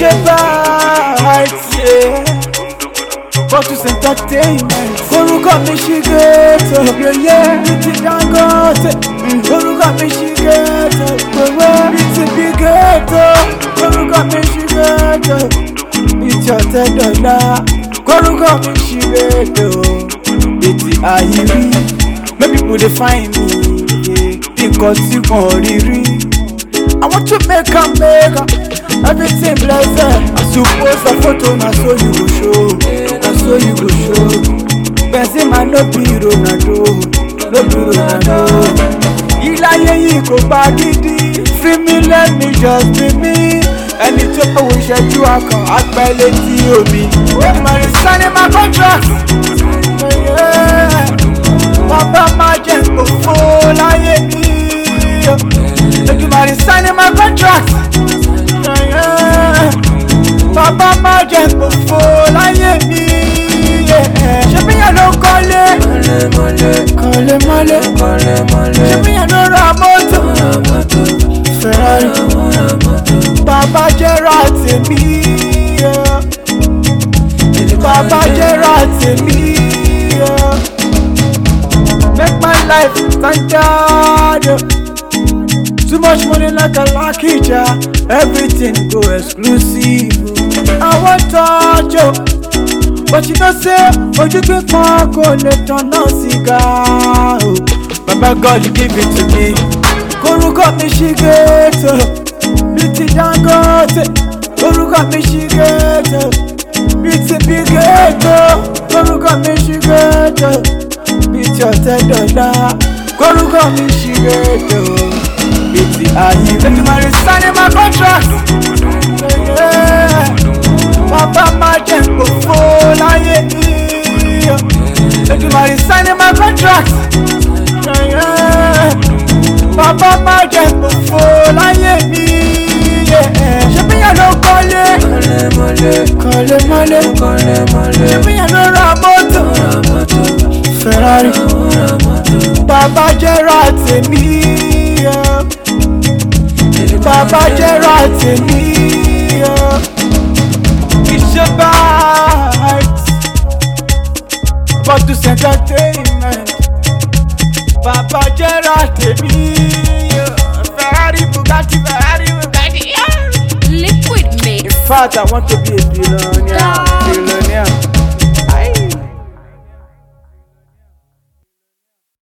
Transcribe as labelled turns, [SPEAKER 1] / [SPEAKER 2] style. [SPEAKER 1] Shepherd, yeah. Focus entertainment. Orúkọ mi ṣì gẹ̀ẹ́tọ̀ yẹyẹ. Bí ti Dangote. Orúkọ mi ṣì gẹ̀ẹ́tọ̀ pẹ̀wẹ́. Bí ti bí gẹ̀ẹ́tọ̀. Orúkọ mi ṣì gẹ̀ẹ́tọ̀. Ìjọ tẹ dọ̀la. Orúkọ mi ṣì gẹ̀ẹ́tọ̀. Ètì àyírí. Many people dey find me. Because tí wọ́n rí rí. I want to make am make blessing blessing as you post photo na so you go show na so you go show benzema no be ronaldo no be ronaldo iláyé yìí kò bá Free me, let me just be me ẹni tó kọ̀wé ìṣẹ́jú akàn apẹ́ létí omi. ìmọ̀ràn ìsọ́ni máa contract. bàbá máa jẹ òfò láyé mi. ìmọ̀ràn ìsọ́ni máa contract yẹn bàbá má jẹ gbòfò láyé mi ṣebí yẹn ló kọ́lé kọ́lémọ́lé ṣebí yẹn ló ra mọ́tò Ferrari bàbá jẹ́ra tèmi bàbá jẹ́ra tèmi make my life tanja shine like a lucky jar. Everything go exclusive. I want touch you, but you know say, oh you be far go let on no cigar. God, you give it to me. Koruko mi shigeto, biti dangote. Koruko mi shigeto, biti bigeto. Koruko mi shigeto, biti ote dola. Koruko mi shigeto. Ayi tètè máa rí signing my contract. Papa, máa jẹ́ gbogbo láyé yíyọ. Tètè máa rí signing my contract. Bàbá máa jẹ́ gbogbo láyé yíyẹ. Ṣé bí yẹn ló kọ́lé? Kọ́lé mọ́lé. Ṣé bí yẹn ló ra mọ́tò? Ferrari. Bàbá jẹ́ ra tèmi bàjẹ́ra tèmi o ìṣèbá bọ́dún sẹ́ńtẹ́tẹ́ìmẹ̀ bàbá jẹ́ra tèmi o Ferrari Bugatti Ferrari Bugatti. liquid mix. in fact i want to be a billionaire.